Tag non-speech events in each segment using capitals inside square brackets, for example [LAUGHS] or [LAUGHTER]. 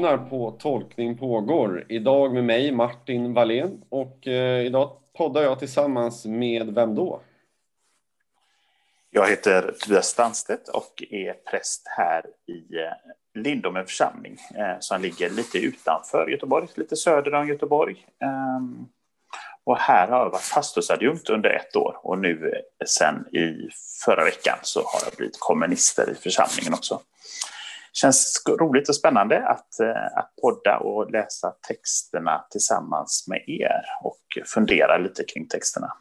lyssnar på Tolkning pågår. Idag med mig Martin Wallén och eh, idag poddar jag tillsammans med vem då? Jag heter Tobias Stanstedt och är präst här i eh, Lindome församling eh, som ligger lite utanför Göteborg, lite söder om Göteborg. Um, och här har jag varit pastorsadjunkt under ett år och nu eh, sen i förra veckan så har jag blivit kommunister i församlingen också. Känns roligt och spännande att, eh, att podda och läsa texterna tillsammans med er och fundera lite kring texterna.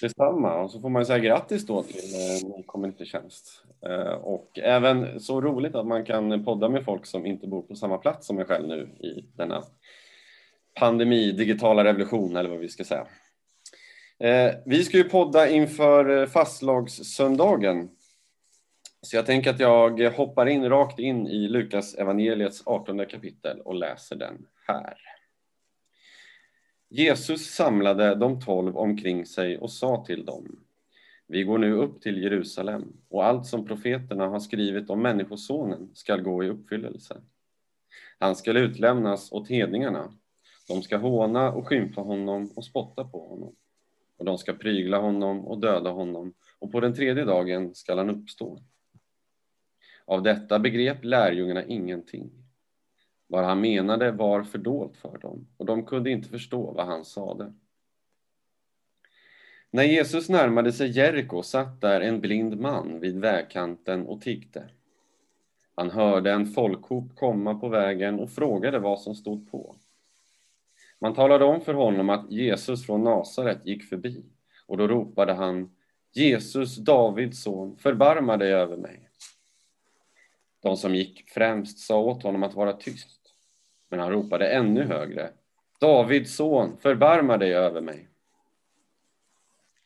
Detsamma, och så får man säga grattis då till eh, ny kommunitärtjänst. Eh, och även så roligt att man kan podda med folk som inte bor på samma plats som jag själv nu i denna pandemi, digitala revolution eller vad vi ska säga. Eh, vi ska ju podda inför fastlagssöndagen. Så jag tänker att jag hoppar in rakt in i Lukas evangeliets 18 kapitel och läser den här. Jesus samlade de tolv omkring sig och sa till dem Vi går nu upp till Jerusalem och allt som profeterna har skrivit om Människosonen skall gå i uppfyllelse. Han skall utlämnas åt hedningarna. De ska håna och skymfa honom och spotta på honom. Och de ska prygla honom och döda honom och på den tredje dagen skall han uppstå. Av detta begrep lärjungarna ingenting. Vad han menade var fördolt för dem och de kunde inte förstå vad han sade. När Jesus närmade sig Jeriko satt där en blind man vid vägkanten och tiggde. Han hörde en folkhop komma på vägen och frågade vad som stod på. Man talade om för honom att Jesus från Nasaret gick förbi och då ropade han Jesus, Davids son, förbarma dig över mig. De som gick främst sa åt honom att vara tyst, men han ropade ännu högre. Davids son, förbarma dig över mig.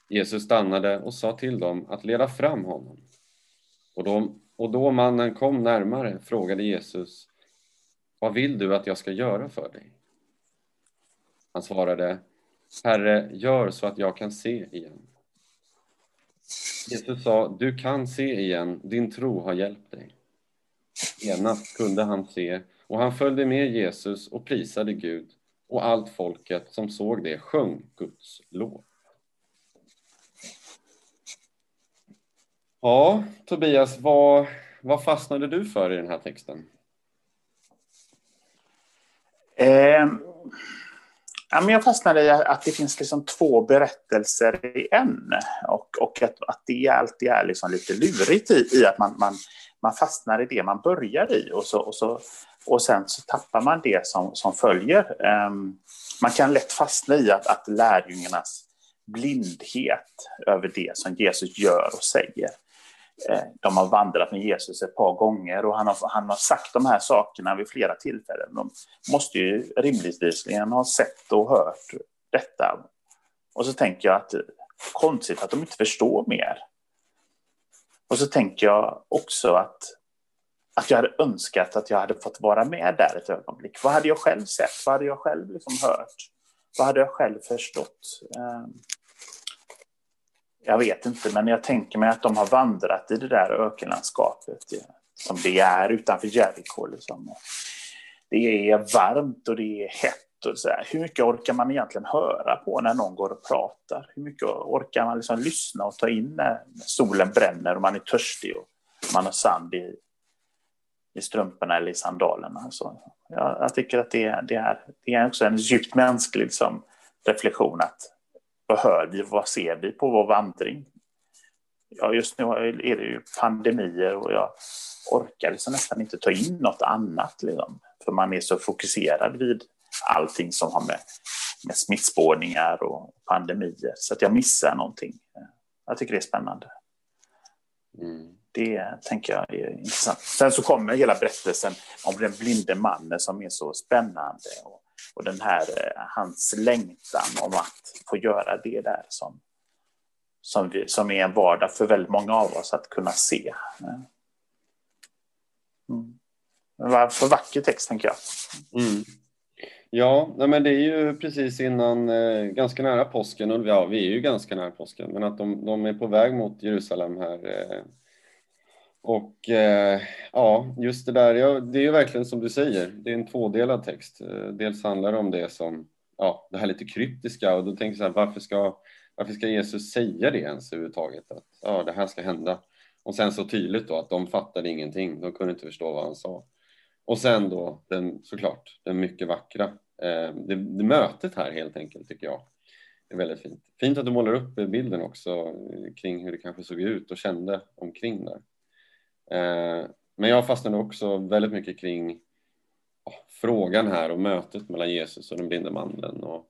Jesus stannade och sa till dem att leda fram honom. Och då, och då mannen kom närmare frågade Jesus, vad vill du att jag ska göra för dig? Han svarade, Herre, gör så att jag kan se igen. Jesus sa, du kan se igen, din tro har hjälpt dig. Genast kunde han se och han följde med Jesus och prisade Gud och allt folket som såg det sjöng Guds lov. Ja, Tobias, vad, vad fastnade du för i den här texten? Eh, ja, men jag fastnade i att det finns liksom två berättelser i en. Och, och att, att det alltid är liksom lite lurigt i, i att man, man, man fastnar i det man börjar i och, så, och, så, och sen så tappar man det som, som följer. Um, man kan lätt fastna i att, att lärjungarnas blindhet över det som Jesus gör och säger. Ehm, de har vandrat med Jesus ett par gånger och han har, han har sagt de här sakerna vid flera tillfällen. De måste ju rimligtvis ha sett och hört detta. Och så tänker jag att konstigt att de inte förstår mer. Och så tänker jag också att, att jag hade önskat att jag hade fått vara med där ett ögonblick. Vad hade jag själv sett? Vad hade jag själv liksom hört? Vad hade jag själv förstått? Ehm, jag vet inte, men jag tänker mig att de har vandrat i det där ökenlandskapet som det är utanför Jeriko. Liksom. Det är varmt och det är hett och så här, hur mycket orkar man egentligen höra på när någon går och pratar? Hur mycket orkar man liksom lyssna och ta in när solen bränner och man är törstig och man har sand i, i strumporna eller i sandalerna? Så, jag, jag tycker att det, det, är, det är också en djupt mänsklig liksom, reflektion att vad hör vi, vad ser vi på vår vandring? Ja, just nu är det ju pandemier och jag orkar liksom nästan inte ta in något annat. Liksom, för man är så fokuserad vid allting som har med, med smittspårningar och pandemier. Så att jag missar någonting. Jag tycker det är spännande. Mm. Det tänker jag är intressant. Sen så kommer hela berättelsen om den blinde mannen som är så spännande. Och, och den här, eh, hans längtan om att få göra det där som, som, vi, som är en vardag för väldigt många av oss att kunna se. Mm. För vacker text, tänker jag. Mm. Ja, nej men det är ju precis innan, eh, ganska nära påsken, och ja, vi är ju ganska nära påsken, men att de, de är på väg mot Jerusalem här. Eh, Och eh, ja, just det där, ja, det är ju verkligen som du säger, det är en tvådelad text. Eh, dels handlar det om det som, ja, det här lite kryptiska och då tänker jag så här, varför ska, varför ska Jesus säga det ens överhuvudtaget? Att ja, det här ska hända. Och sen så tydligt då att de fattade ingenting, de kunde inte förstå vad han sa. Och sen då den, såklart, den mycket vackra, eh, det, det mötet här helt enkelt tycker jag är väldigt fint. Fint att du målar upp bilden också eh, kring hur det kanske såg ut och kände omkring där. Eh, men jag fastnade också väldigt mycket kring frågan här och mötet mellan Jesus och den blinde mannen. Och,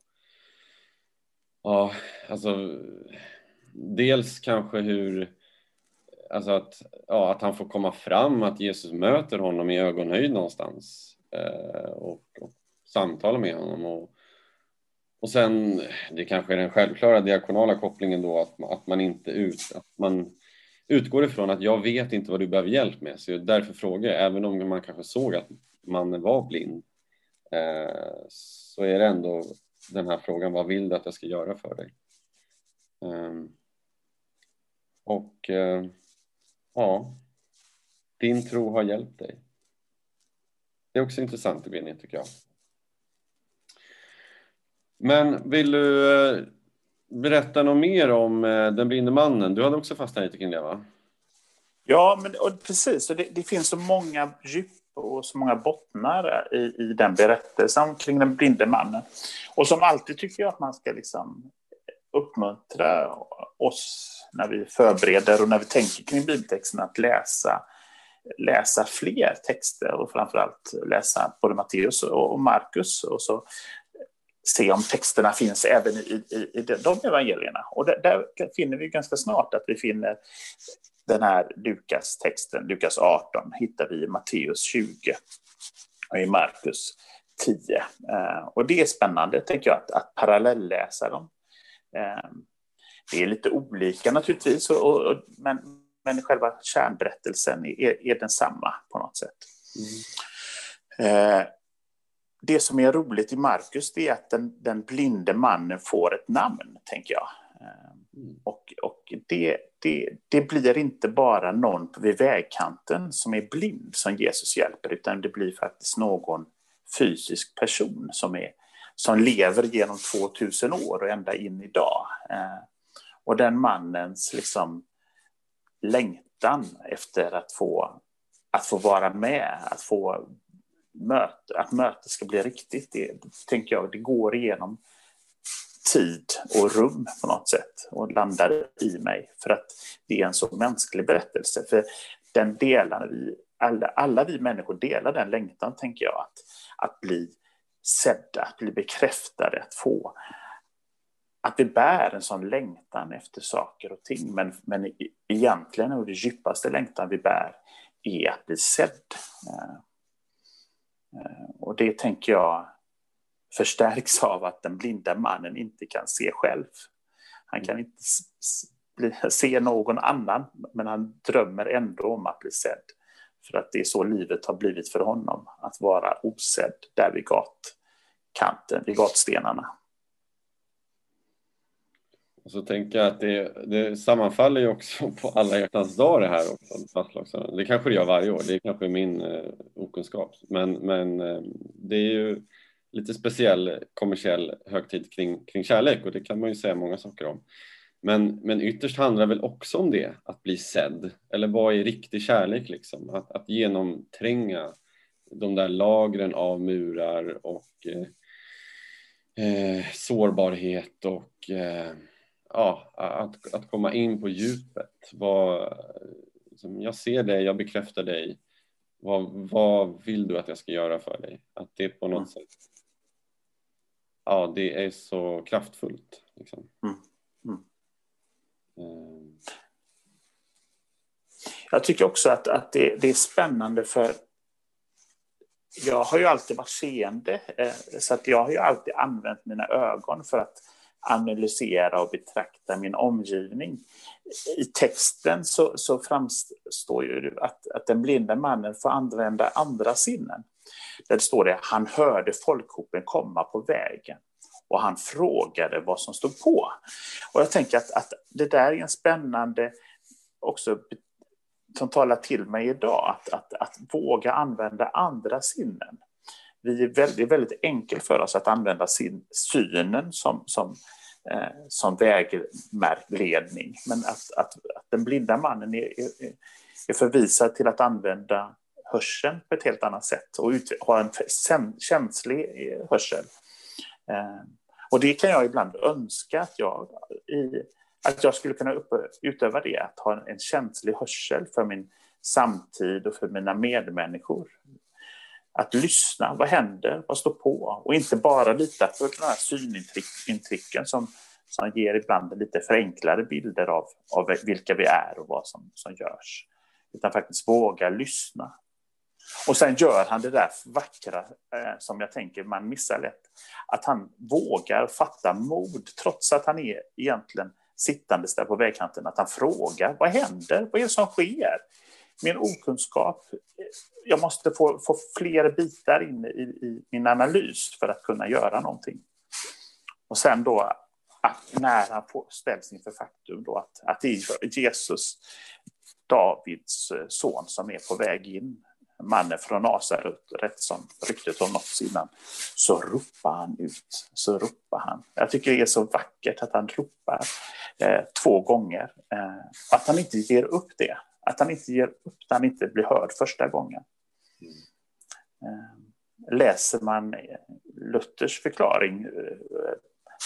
ja, alltså, dels kanske hur, alltså att, ja, att han får komma fram, att Jesus möter honom i ögonhöjd någonstans eh, och, och samtalar med honom. Och, och sen, det kanske är den självklara diakonala kopplingen då, att, att man inte ut, att man utgår ifrån att jag vet inte vad du behöver hjälp med, så därför frågar jag, även om man kanske såg att mannen var blind, eh, så är det ändå den här frågan, vad vill du att jag ska göra för dig? Eh, och eh, ja, din tro har hjälpt dig. Det är också intressant i meningen tycker jag. Men vill du eh, berätta något mer om eh, den blinde mannen? Du hade också fastnat lite kring det va? Ja, men, och precis. Och det, det, finns så många djup och så många bottnar i, i den berättelsen kring den blinde mannen. Och som alltid tycker jag att man ska liksom uppmuntra oss när vi förbereder och när vi tänker kring bibeltexten att läsa, läsa fler texter och framförallt läsa både Matteus och Markus och så se om texterna finns även i, i, i de evangelierna. Och där, där, finner vi ganska snart att vi finner den här Lukas-texten, Lukas 18, hittar vi i Matteus 20 och i Markus 10. Eh, och det är spännande, tänker jag, att, att parallellläsa dem. Eh, det är lite olika naturligtvis, och, och, men, men själva kärnberättelsen är, är densamma på något sätt. Mm. Det som är roligt i Markus är att den, den blinde mannen får ett namn, tänker jag. Mm. Och, och det, det, det blir inte bara någon vid vägkanten som är blind som Jesus hjälper, utan det blir faktiskt någon fysisk person som, är, som lever genom 2000 år och ända in idag. Eh, och den mannens liksom, längtan efter att få, att få vara med, att få möte, att mötet ska bli riktigt, det, tänker jag, det går igenom tid och rum på något sätt och landar i mig för att det är en så mänsklig berättelse. För den delar vi, alla, alla vi människor delar den längtan, tänker jag, att, att bli sedda, att bli bekräftade, att få att vi bär en sån längtan efter saker och ting, men, men egentligen är det djupaste längtan vi bär är att bli sedd. Eh, eh, och det tänker jag förstärks [LAUGHS] av att den blinda mannen inte kan se själv. Han kan inte se någon annan, men han drömmer ändå om att bli sedd. För att det är så livet har blivit för honom, att vara osedd där vid gatkanten, vid gatstenarna. Och så tänker jag att det, det sammanfaller ju också på alla hjärtans dag det här också. Det kanske det gör varje år, det är kanske min eh, okunskap. Men, men eh, det är ju lite speciell kommersiell högtid kring, kring kärlek och det kan man ju säga många saker om. Men, men ytterst handlar det väl också om det, att bli sedd. Eller vad är riktig kärlek liksom? Att, att genomtränga de där lagren av murar och eh, eh, sårbarhet och eh, ja, att, att komma in på djupet. Vad, liksom, jag ser dig, jag bekräftar dig. Vad, vad vill du att jag ska göra för dig? Att det på något mm. sätt ja, det är så kraftfullt. Liksom. Mm. Mm. Eh, jag tycker också att, att det, det, är spännande för jag har ju alltid varit seende, eh, så att jag har ju alltid använt mina ögon för att analysera och betrakta min omgivning. I texten så, så framstår ju att, att den blinda mannen får använda andra sinnen. Där står det han hörde folkhopen komma på vägen och han frågade vad som stod på. Och jag tänker att, att det där är en spännande också som talar till mig idag, att, att, att våga använda andra sinnen. Vi är väldigt, väldigt enkelt för oss att använda sin, synen som, som, eh, som vägledning. Men att, att, att den blinda mannen är, är, är förvisad till att använda hörseln på ett helt annat sätt och ut, ha en känslig eh, hörsel. Eh, och det kan jag ibland önska att jag, i, att jag skulle kunna upp, utöva det, att ha en, en känslig hörsel för min samtid och för mina medmänniskor. Att lyssna, vad händer, vad står på? Och inte bara lita på de här synintrycken som, som ger ibland lite förenklade bilder av, av vilka vi är och vad som, som görs. Utan faktiskt våga lyssna. Och sen gör han det där vackra eh, som jag tänker man missar lätt. Att han vågar fatta mod trots att han är egentligen sittandes där på vägkanten. Att han frågar vad händer? Vad är det som sker? Min okunskap, eh, jag måste få, få fler bitar in i, i min analys för att kunna göra någonting. Och sen då att när han får, ställs inför faktum då att, att det är Jesus, Davids eh, son, som är på väg in mannen från Nasaret, rätt som ryktet har nått innan, så ropar han ut. Så ropar han. Jag tycker det är så vackert att han ropar eh, två gånger. Eh, att han inte ger upp det. Att han inte ger upp när han inte blir hörd första gången. Eh, läser man Luthers förklaring, eh,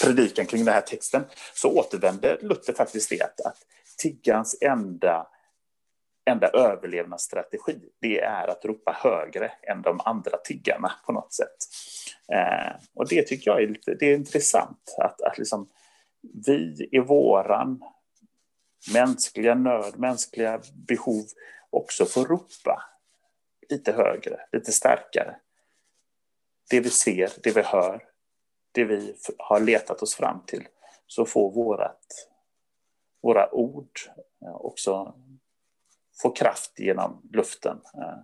predikan kring den här texten, så återvänder Luther faktiskt det att, att tiggans enda enda överlevnadsstrategi, det är att ropa högre än de andra tiggarna på något sätt. Eh, och det tycker jag är, lite, det är intressant, att, att liksom, vi i våran mänskliga nöd, mänskliga behov också får ropa lite högre, lite starkare. Det vi ser, det vi hör, det vi har letat oss fram till, så får vårat, våra ord också få kraft genom luften. Eh,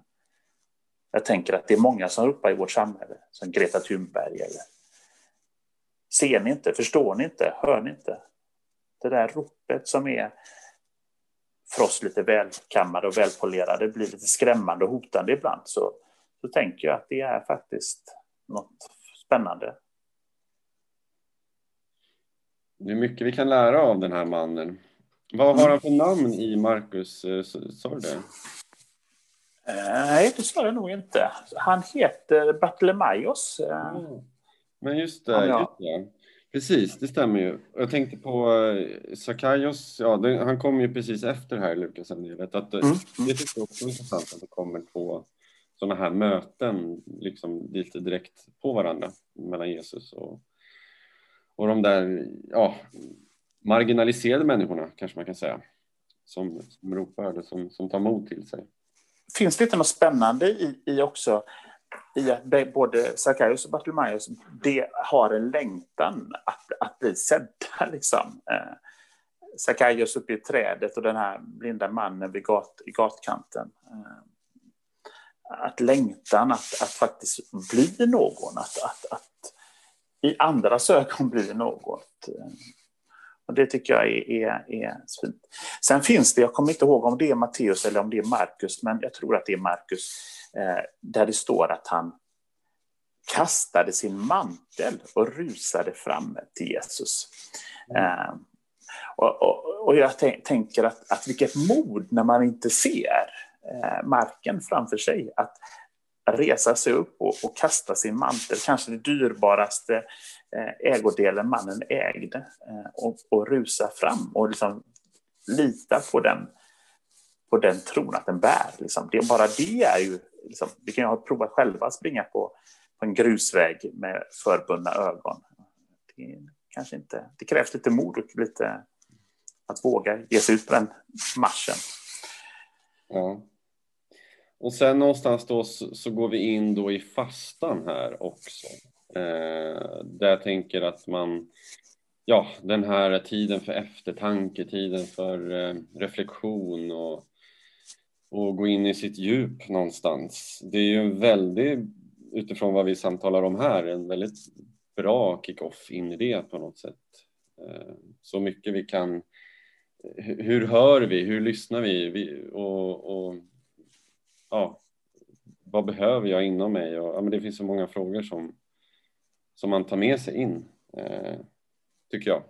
jag tänker att det är många som ropar i vårt samhälle, som Greta Thunberg. Eller, Ser ni inte? Förstår ni inte? Hör ni inte? Det där ropet som är för oss lite välkammade och välpolerade blir lite skrämmande och hotande ibland. Så, så tänker jag att det är faktiskt något spännande. Det är mycket vi kan lära av den här mannen. Vad har han för namn i Marcus? Eh, sa du det? Eh, nej, det sa jag nog inte. Han heter Bartlemaios. Mm. Men just det, ja, just det. Precis, det stämmer ju. Jag tänkte på Sakaios, ja, det, han kom ju precis efter här Lukas evangeliet. Att mm. Det tycker jag också är intressant att det kommer två sådana här möten liksom lite direkt på varandra mellan Jesus och, och de där, ja, marginaliserade människorna, kanske man kan säga, som, som ropar eller som, som tar mod till sig. Finns det inte något spännande i, i också i att både Sackaios och Bartolomaios har en längtan att, att bli sedda. [LAUGHS] Liksom. Eh, Sackaios uppe i trädet och den här blinda mannen vid gat, i gatkanten. Eh, att längtan att, att faktiskt bli någon, att, att, att i andras ögon bli något. Eh, och det tycker jag är, är, är fint. Sen finns det, jag kommer inte ihåg om det är Matteus eller om det är Markus, men jag tror att det är Markus, eh, där det står att han kastade sin mantel och rusade fram till Jesus. Eh, och, och, och, jag tänker att, att vilket mod när man inte ser eh, marken framför sig. Att resa sig upp och, och kasta sin mantel, kanske det dyrbaraste Eh, ägodelen mannen ägde eh, och, och rusa fram och liksom lita på den, på den tron att den bär. Liksom. Det, bara det är ju, liksom, vi kan ju ha provat själva att springa på, på en grusväg med förbundna ögon. Det, kanske inte, det krävs lite mod och lite att våga ge sig ut på den marschen. Ja. Och sen någonstans då så, så, går vi in då i fastan här också. Eh, där jag tänker att man, ja, den här tiden för eftertanke, tiden för eh, reflektion och, och gå in i sitt djup någonstans. Det är ju en väldigt, utifrån vad vi samtalar om här, en väldigt bra kick-off in i det på något sätt. Eh, så mycket vi kan hur hör vi, hur lyssnar vi, vi och, och, ja, vad behöver jag inom mig? Och, ja, men det finns så många frågor som, som man tar med sig in, eh, tycker jag.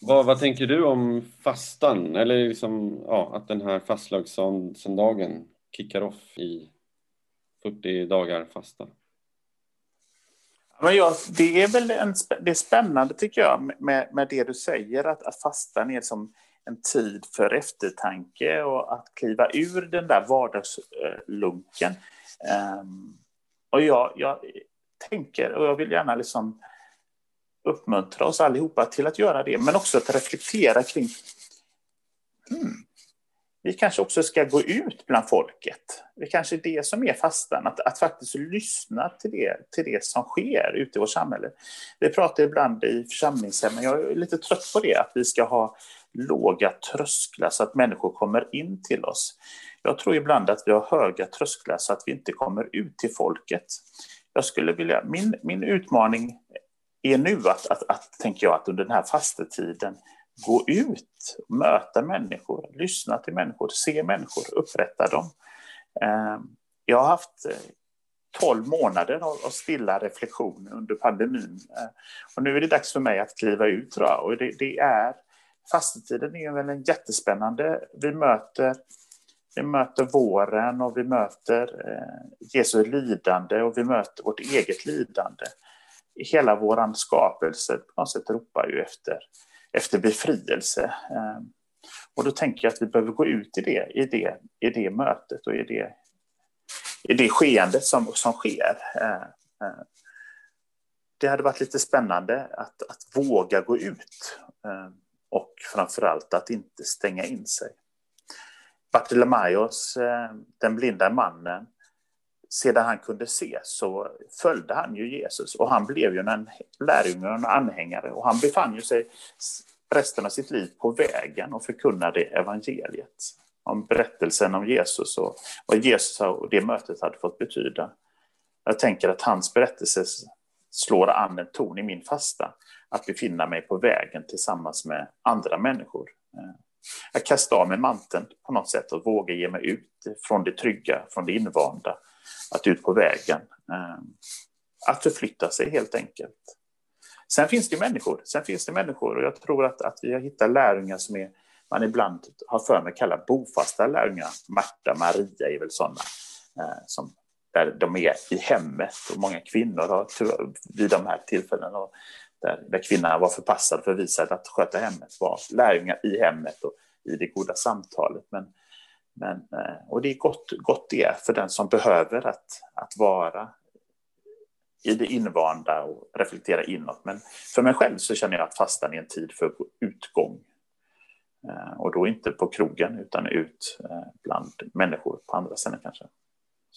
Vad, vad tänker du om fastan, eller liksom, ja, att den här fastlagssöndagen kickar off i 40 dagar fasta? Men ja, det är väl en, det är spännande tycker jag med, med det du säger att, att fastan är som en tid för eftertanke och att kliva ur den där vardagslunken. Um, och jag, jag tänker, och jag vill gärna liksom uppmuntra oss allihopa till att göra det, men också att reflektera kring hmm, vi kanske också ska gå ut bland folket. Det kanske är det som är fastan, att, att faktiskt lyssna till det, till det som sker ute i vårt samhälle. Vi pratar ibland i församlingshemmen, jag är lite trött på det, att vi ska ha låga trösklar så att människor kommer in till oss. Jag tror ibland att vi har höga trösklar så att vi inte kommer ut till folket. Jag skulle vilja, min, min utmaning är nu att, att, att, tänker jag, att under den här fastetiden gå ut, möta människor, lyssna till människor, se människor, upprätta dem. Ehm, jag har haft eh, 12 månader av stilla reflektion under pandemin. Ehm, och nu är det dags för mig att kliva ut, tror jag. Och det, det är, fastetiden är väl en jättespännande... Vi möter, vi möter våren och vi möter eh, Jesu lidande och vi möter vårt eget lidande. Hela vår skapelse på något sätt ropar ju efter efter befrielse. Eh, och då tänker jag att vi behöver gå ut i det, i det, i det mötet och i det, i det skeendet som, som sker. Eh, eh, det hade varit lite spännande att, att våga gå ut och framförallt att inte stänga in sig. Bartolomaios, eh, den blinda mannen, sedan han kunde se så följde han ju Jesus och han blev ju en lärjunge och en anhängare och han befann ju sig resten av sitt liv på vägen och förkunnade evangeliet om berättelsen om Jesus och vad Jesus och det mötet hade fått betyda. Jag tänker att hans berättelse slår an en ton i min fasta, att befinna mig på vägen tillsammans med andra människor. Eh, att kasta av mig manteln på något sätt och våga ge mig ut från det trygga, från det invanda, att ut på vägen. Eh, att förflytta sig helt enkelt. Sen finns det människor, sen finns det människor och jag tror att, att vi har hittat lärjungar som är, man ibland har för mig kalla bofasta lärjungar. Marta, Maria är väl sådana eh, som där de är i hemmet och många kvinnor har vid de här tillfällena där, där kvinnan var förpassad, förvisad att sköta hemmet var lärjungar i hemmet och i det goda samtalet. Men, men, eh, och det är gott, gott det för den som behöver att, att vara i det invanda och reflektera inåt. Men för mig själv så känner jag att fastan är en tid för utgång. Eh, och då inte på krogen utan ut eh, bland människor på andra ställen kanske.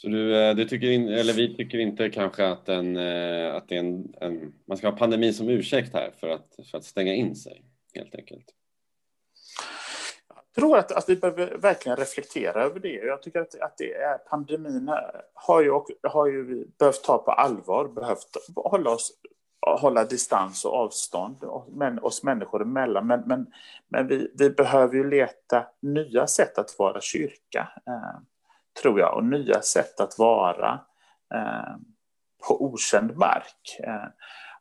Så du, eh, du tycker in, eller vi tycker inte kanske att, en, eh, att det är en, en, man ska ha pandemin som ursäkt här för att, för att stänga in sig helt enkelt? Jag tror att, att vi behöver verkligen reflektera över det. Jag tycker att, att det är, pandemin har ju, har ju behövt ta på allvar, behövt hålla, oss, hålla distans och avstånd men, oss människor emellan. Men, men, men vi, vi behöver ju leta nya sätt att vara kyrka, eh, tror jag, och nya sätt att vara eh, på okänd mark. Eh,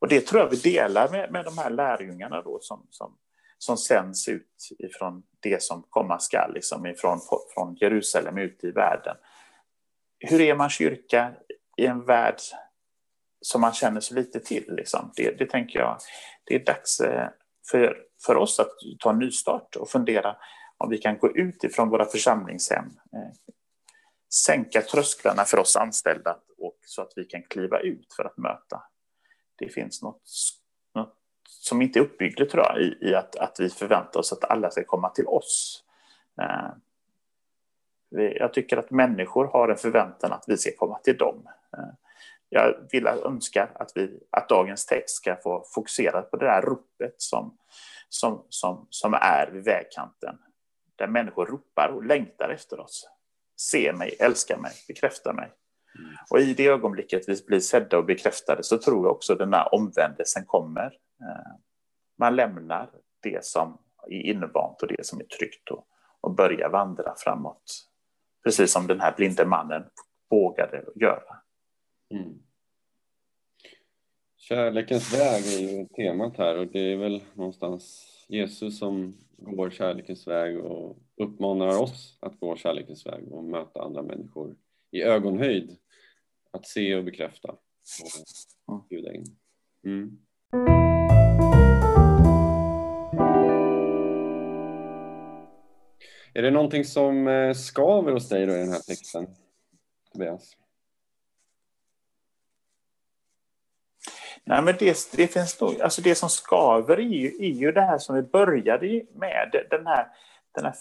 och det tror jag vi delar med, med de här lärjungarna då som, som som sänds ut ifrån det som komma skall, liksom ifrån från Jerusalem ut i världen. Hur är man kyrka i en värld som man känner så lite till? Liksom? Det, det tänker jag, det är dags eh, för, för oss att ta en nystart och fundera om vi kan gå ut ifrån våra församlingshem, eh, sänka trösklarna för oss anställda och så att vi kan kliva ut för att möta. Det finns något som inte är uppbyggligt, tror jag, i, i att, att vi förväntar oss att alla ska komma till oss. Eh, jag tycker att människor har en förväntan att vi ska komma till dem. Eh, jag vill önska att, vi, att dagens text ska få fokusera på det där ropet som, som, som, som är vid vägkanten. Där människor ropar och längtar efter oss. Se mig, älska mig, bekräfta mig. Mm. Och i det ögonblicket vi blir sedda och bekräftade så tror jag också den här omvändelsen kommer. Eh, man lämnar det som är invant och det som är tryggt och, och börja vandra framåt. Precis som den här blinde mannen vågade göra. Mm. Kärlekens väg är ju temat här och det är väl någonstans Jesus som går kärlekens väg och uppmanar oss att gå kärlekens väg och möta andra människor i ögonhöjd. Att se och bekräfta och bjuda in. Mm. Är det någonting som eh, skaver hos dig i den här texten, Tobias? Nej, men det, det finns nog, alltså det som skaver är ju, är ju det här som vi började med, den här, den här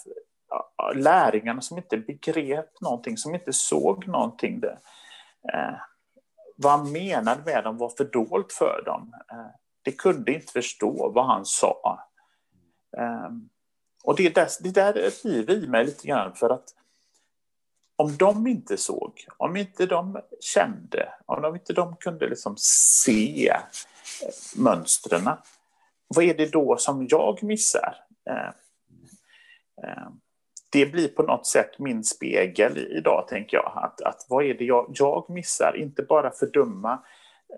läringarna som inte begrep någonting, som inte såg någonting. Där. Eh, vad han menade med dem var fördolt för dem. Eh, de kunde inte förstå vad han sa. Eh, och det, där, det där driver i mig lite grann för att om de inte såg, om inte de kände, om de inte de kunde liksom se eh, mönstren, vad är det då som jag missar? Eh, eh, det blir på något sätt min spegel idag, tänker jag. Att, att vad är det jag, jag missar? Inte bara fördöma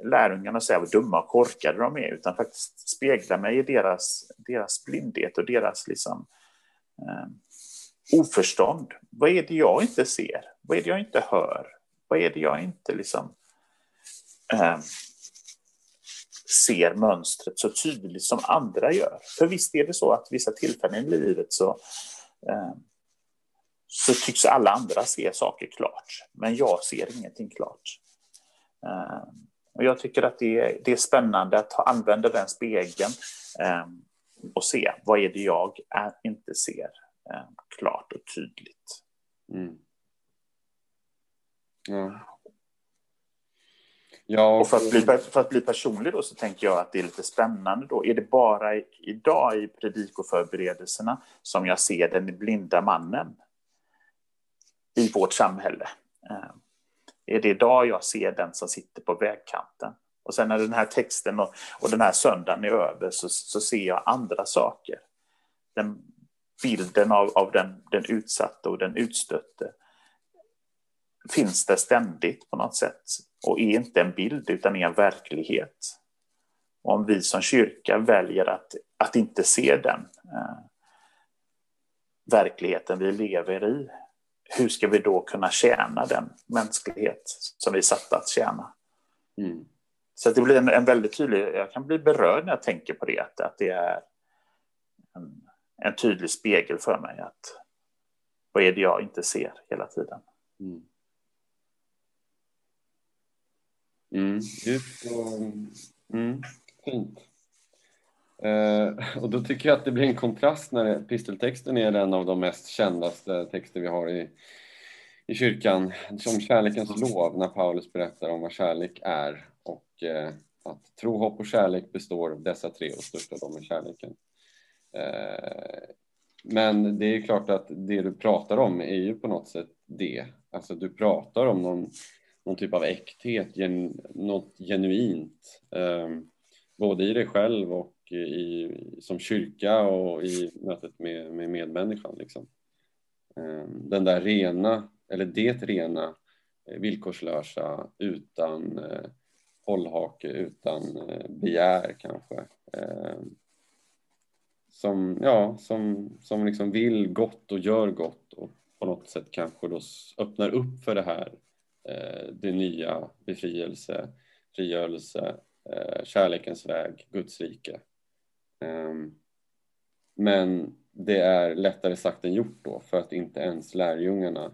lärjungarna och säga vad dumma och korkade de är, utan faktiskt spegla mig i deras, deras blindhet och deras liksom, eh, oförstånd. Vad är det jag inte ser? Vad är det jag inte hör? Vad är det jag inte liksom eh, ser mönstret så tydligt som andra gör? För visst är det så att vissa tillfällen i livet så, eh, så tycks alla andra se saker klart, men jag ser ingenting klart. Eh, och jag tycker att det är, det är spännande att använda den spegeln eh, och se vad är det jag är, inte ser klart och tydligt. Mm. Ja. Ja, och för att, bli, för att bli personlig då så tänker jag att det är lite spännande då. Är det bara idag i predikoförberedelserna som jag ser den blinda mannen i vårt samhälle? Eh, är det idag jag ser den som sitter på vägkanten? Och sen när den här texten och, och den här söndagen är över så, så ser jag andra saker. Den, bilden av, av den, den utsatte och den utstötte finns där ständigt på något sätt och är inte en bild utan är en verklighet. Och om vi som kyrka väljer att, att inte se den eh, verkligheten vi lever i, hur ska vi då kunna tjäna den mänsklighet som vi är satta att tjäna? Mm. Så det blir en, en, väldigt tydlig, jag kan bli berörd när jag tänker på det, att, att det är en, en tydlig spegel för mig att vad är det jag inte ser hela tiden? Mm. Mm, djupt och mm, fint. Eh, och då tycker jag att det blir en kontrast när episteltexten är en av de mest kändaste texter vi har i, i kyrkan, som kärlekens lov, när Paulus berättar om vad kärlek är och eh, att tro, hopp och kärlek består av dessa tre och störst av dem är kärleken. Eh, men det är klart att det du pratar om är ju på något sätt det. Alltså du pratar om någon någon typ av äkthet, gen, något genuint. Ehm, både i dig själv och i, som kyrka och i mötet med, med medmänniskan. Liksom. Ehm, den där rena, eller det rena, eh, villkorslösa, utan eh, hållhake, utan begär kanske. Ehm, Ehm, som, ja, som, som liksom vill gott och gör gott och på något sätt kanske då öppnar upp för det här Eh, det nya, befrielse, frigörelse, eh, kärlekens väg, Guds rike. Ehm, men det är lättare sagt än gjort då för att inte ens lärjungarna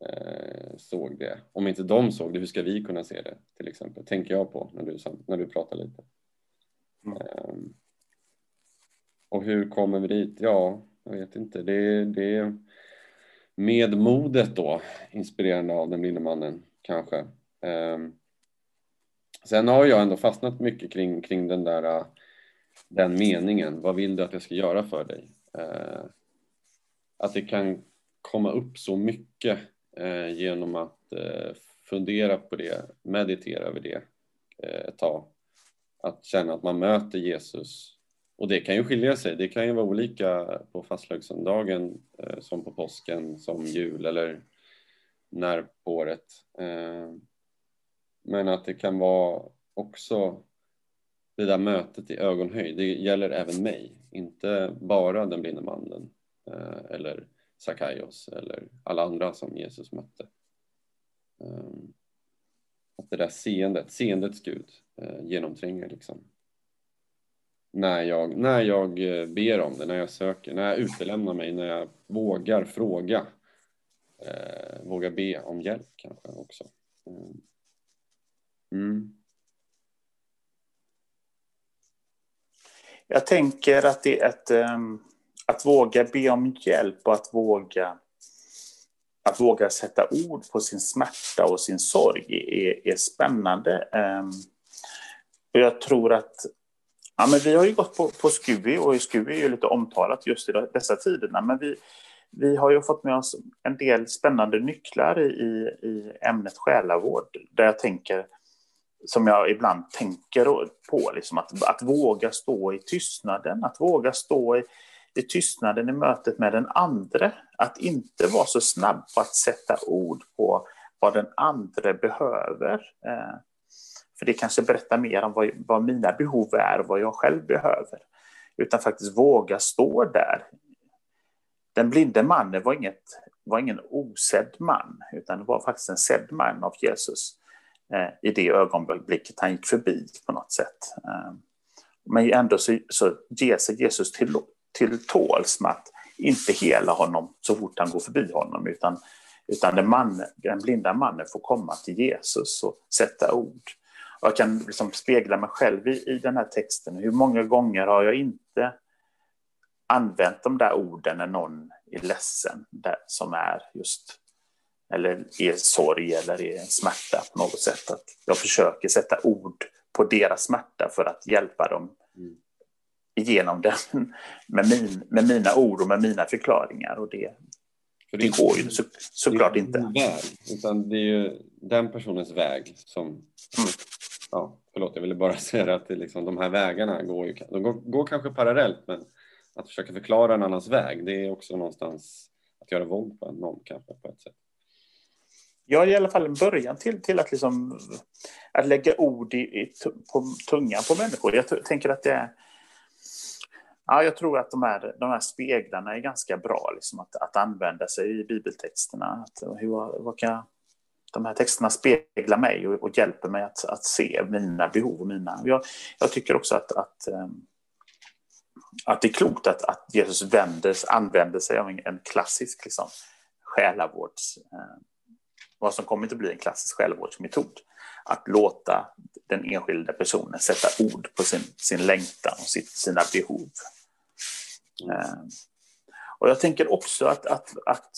eh, såg det. Om inte de såg det, hur ska vi kunna se det till exempel? Tänker jag på när du, när du pratar lite. Mm. Och hur kommer vi dit? Ja, jag vet inte. Det, det, med modet då, inspirerande av den lille mannen kanske. Ehm, sen har jag ändå fastnat mycket kring, kring den där äh, den meningen. Vad vill du att jag ska göra för dig? Ehm, att det kan komma upp så mycket eh, genom att eh, fundera på det, meditera över det eh, ett tag. Att känna att man möter Jesus och det kan ju skilja sig. Det kan ju vara olika på fastlagssöndagen eh, som på påsken, som jul eller när på året. Eh, men att det kan vara också det där mötet i ögonhöjd. Det gäller även mig, inte bara den blinde mannen eh, eller Sakaios eller alla andra som Jesus mötte. Eh, att det där seendet, seendets Gud eh, genomtränger liksom när jag, när jag eh, ber om det, när jag söker, när jag utelämnar mig, när jag vågar fråga. Eh, vågar be om hjälp kanske också. Mm. mm. Jag tänker att det är ett, um, att våga be om hjälp och att våga att våga sätta ord på sin smärta och sin sorg är, är spännande. Um, och jag tror att Ja, men vi har ju gått på, på SKUI och SKUI är ju lite omtalat just i dessa tiderna. Men vi, vi har ju fått med oss en del spännande nycklar i, i ämnet själavård. Där jag tänker, som jag ibland tänker på, liksom att, att våga stå i tystnaden. Att våga stå i, i tystnaden i mötet med den andre. Att inte vara så snabb på att sätta ord på vad den andre behöver. Eh, för det kanske berättar mer om vad, vad mina behov är och vad jag själv behöver. Utan faktiskt våga stå där. Den blinde mannen var, inget, var ingen osedd man, utan det var faktiskt en sedd man av Jesus eh, i det ögonblicket han gick förbi på något sätt. Eh, men ändå så, så ger sig Jesus till, till tåls med att inte hela honom så fort han går förbi honom, utan, utan den, man, den blinda mannen får komma till Jesus och sätta ord. Och jag kan liksom spegla mig själv i, i den här texten. Hur många gånger har jag inte använt de där orden när någon är ledsen, där, som är just eller är sorg eller är smärta på något sätt. Att jag försöker sätta ord på deras smärta för att hjälpa dem mm. igenom den [LAUGHS] med, min, med mina ord och med mina förklaringar. Och det, det, det går ju så, såklart inte. Väg, utan det är ju den personens väg som, mm ja, förlåt, jag ville bara [LAUGHS] säga att det liksom, de här vägarna går, ju, de går, går kanske parallellt, men att försöka förklara en annans väg, det är också någonstans att göra våld på någon kanske på ett sätt. Ja, i alla fall en början till, till att, liksom, att lägga ord i, i, på tungan på människor. Jag tänker att det är... Ja, jag tror att de här, de här speglarna är ganska bra liksom, att, att använda sig i bibeltexterna. Att, hur, vad kan de här texterna speglar mig och, och hjälper mig att, att, se mina behov. Och mina. Jag, jag tycker också att, att, ehm, att det är klokt att, att Jesus vänder, använder sig av en, en klassisk liksom, själavårds... Eh, vad som kommer att bli en klassisk själavårdsmetod. Att låta den enskilda personen sätta ord på sin, sin längtan och sitt, sina behov. Eh, och jag tänker också att, att, att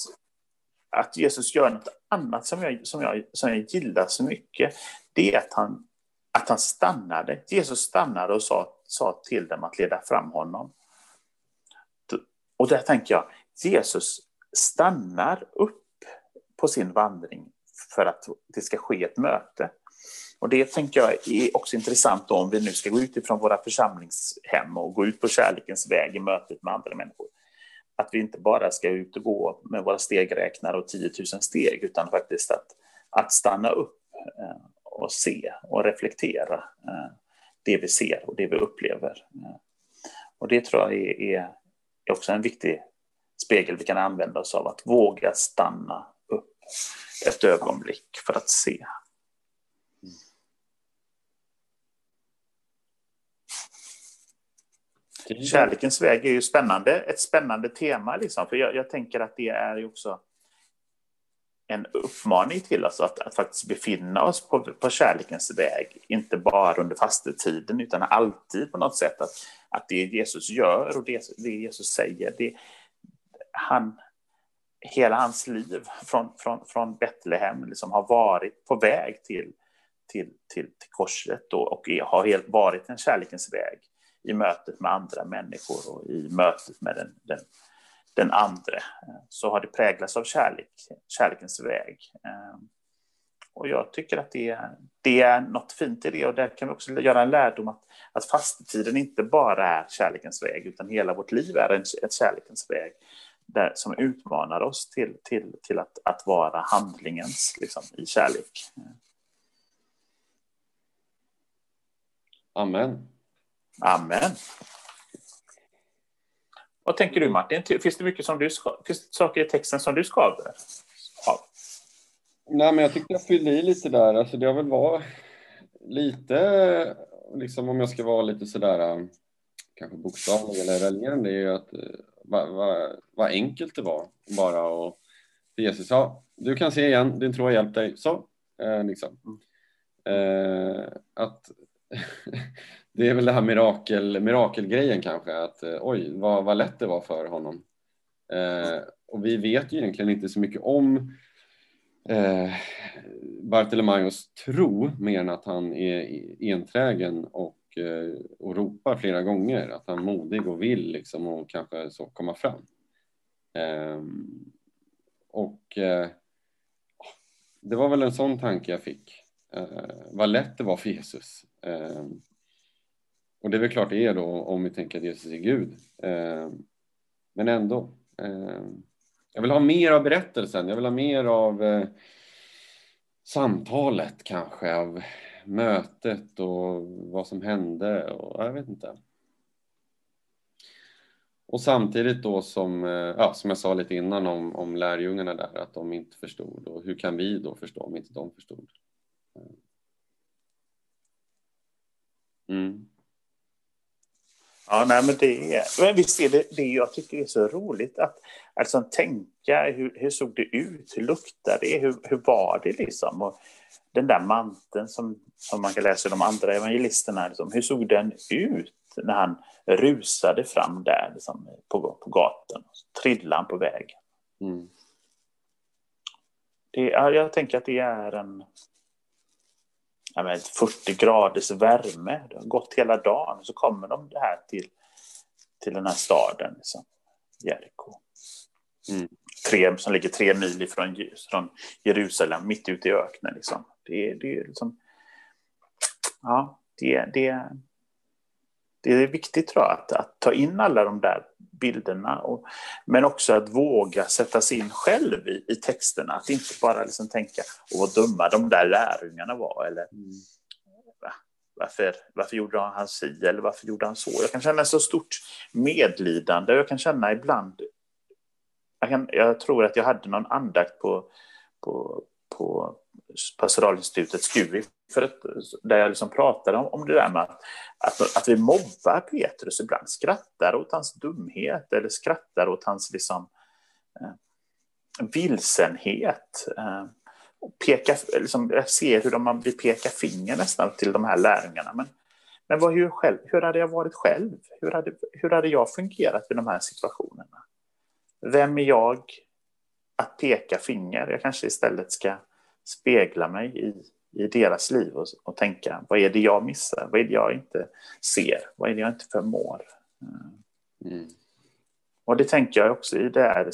att Jesus gör något annat som jag, som jag, som jag gillar så mycket. Det är att han, att han stannade. Jesus stannade och sa, sa till dem att leda fram honom. Och där tänker jag, Jesus stannar upp på sin vandring för att det ska ske ett möte. Och det tänker jag är också intressant om vi nu ska gå ut ifrån våra församlingshem och gå ut på kärlekens väg i mötet med andra människor att vi inte bara ska ut och gå med våra stegräknare och 10 000 steg, utan faktiskt att, att stanna upp eh, och se och reflektera eh, det vi ser och det vi upplever. Eh, och det tror jag är, är också en viktig spegel vi kan använda oss av, att våga stanna upp ett ögonblick för att se. Kärlekens väg är ju spännande, ett spännande tema. Liksom, för jag, jag tänker att det är ju också en uppmaning till oss att, att faktiskt befinna oss på, på kärlekens väg. Inte bara under fastetiden, utan alltid på något sätt. Att, att det Jesus gör och det, det Jesus säger, det, han, hela hans liv från, från, från Betlehem liksom har varit på väg till, till, till, till korset och, och har helt varit en kärlekens väg i mötet med andra människor och i mötet med den, den, den andre eh, så har det präglats av kärlek, kärlekens väg. Eh, och jag tycker att det är, det är något fint i det och där kan vi också göra en lärdom att, att fastetiden inte bara är kärlekens väg utan hela vårt liv är en, ett kärlekens väg där, som utmanar oss till, till, till att, att vara handlingens liksom, i kärlek. Amen. Amen. Vad tänker du Martin? Finns det mycket som du finns det saker i texten som du skaver av? Nej, men jag tyckte jag fyllde i lite där. Alltså det har väl varit lite, liksom om jag ska vara lite sådär, kanske bokstavlig eller väljerande, det är ju att vad, vad, vad enkelt det var bara och Jesus sa, du kan se igen, din tro har hjälpt dig. Så, eh, liksom. Eh, att [LAUGHS] det är väl det här mirakel, mirakelgrejen kanske, att eh, oj, vad, vad lätt det var för honom. Eh, och vi vet ju egentligen inte så mycket om eh, Bartolomaios tro mer än att han är e-, enträgen och, eh, och ropar flera gånger, att han är modig och vill liksom och kanske så komma fram. Eh, och eh, det var väl en sån tanke jag fick. Eh, vad lätt det var för Jesus. Ehm, och det är väl klart det är då om vi tänker att Jesus är Gud. Eh, men ändå. Eh, jag vill ha mer av berättelsen. Jag vill ha mer av eh, samtalet kanske, av mötet och vad som hände och jag vet inte. Och samtidigt då som, eh, ja, som jag sa lite innan om, om lärjungarna där, att de inte förstod och hur kan vi då förstå om inte de förstod? Eh. Mm. Ja, nej, men det är, men visst är det det jag tycker är så roligt att alltså, tänka hur, hur såg det ut, hur luktade det, hur, hur var det liksom? Och den där manteln som, som man kan läsa i de andra evangelisterna, liksom, hur såg den ut när han rusade fram där liksom, på, på gatan? Trillade han på vägen? Mm. Det, jag tänker att det är en, ja, men 40 graders värme. Det har gått hela dagen. Så kommer de här till, till den här staden, liksom, Jeriko. Mm. Tre, som ligger tre mil ifrån från Jerusalem, mitt ute i öknen. Liksom. Det, det, är liksom, ja, det, det, det är viktigt tror jag, att, att ta in alla de där bilderna. Och, men också att våga sätta sig in själv i, i texterna. Att inte bara liksom tänka och vad dumma de där lärjungarna var. Eller mm. va, varför, varför gjorde han si eller varför gjorde han så? Jag kan känna så stort medlidande. Jag kan känna ibland... Jag, kan, jag tror att jag hade någon andakt på, på, på pastoralinstitutet Skuri, för att, där jag liksom pratade om, om det där med att, att, att vi mobbar Petrus ibland, skrattar åt hans dumhet eller skrattar åt hans liksom, eh, vilsenhet. Eh, och peka, liksom, jag ser hur de vill peka finger nästan till de här lärjungarna. Men, men vad, hur, själv, hur hade jag varit själv? Hur hade, hur hade jag fungerat i de här situationerna? Vem är jag att peka finger? Jag kanske istället ska spegla mig i, i deras liv och, och tänka vad är det jag missar? Vad är det jag inte ser? Vad är det jag inte förmår? Mm. Och det tänker jag också i det här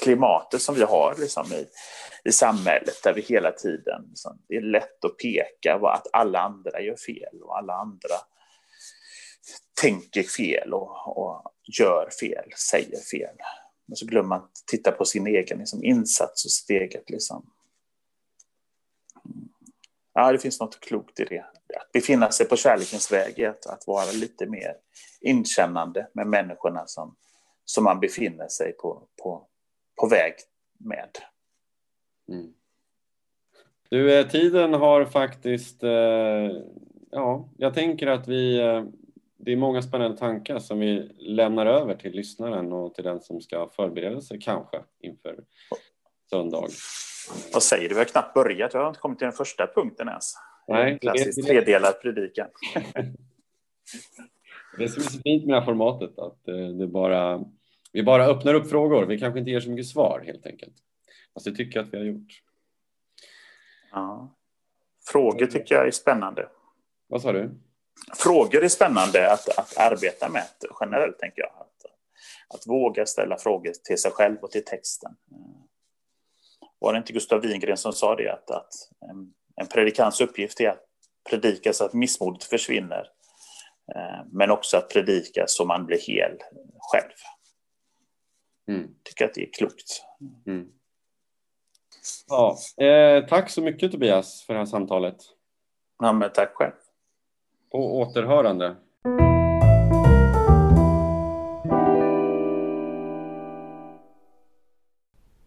klimatet som vi har liksom i, i samhället där vi hela tiden, liksom, det är lätt att peka på att alla andra gör fel och alla andra tänker fel och, och gör fel, säger fel. Men så glömmer man att titta på sin egen liksom, insats och sitt eget liksom, ja, det finns något klokt i det. Att befinna sig på kärlekens väg är att, att vara lite mer inkännande med människorna som, som man befinner sig på, på, på väg med. Mm. Du, eh, tiden har faktiskt... Eh, ja, jag tänker att vi... Eh, det är många spännande tankar som vi lämnar över till lyssnaren och till den som ska förbereda sig kanske inför söndag. Vad säger du? Vi har knappt börjat. Jag har inte kommit till den första punkten ens. Nej, Klassiskt tredelad predikan. [LAUGHS] det är så fint med det här formatet, att eh, det bara, vi bara öppnar upp frågor. Vi kanske inte ger så mycket svar helt enkelt. Fast det tycker jag att vi har gjort. Ja. Frågor tycker jag är spännande. Vad sa du? Frågor är spännande att, att arbeta med generellt, tänker jag. Att, att våga ställa frågor till sig själv och till texten. Var det inte Gustav Wingren som sa det att, att en, en predikants uppgift är att predika så att missmodet försvinner. Eh, men också att predika så man blir hel själv. Mm. Tycker att det är klokt. Mm. Ja, eh, tack så mycket Tobias för det här samtalet. Ja, men tack själv. På återhörande.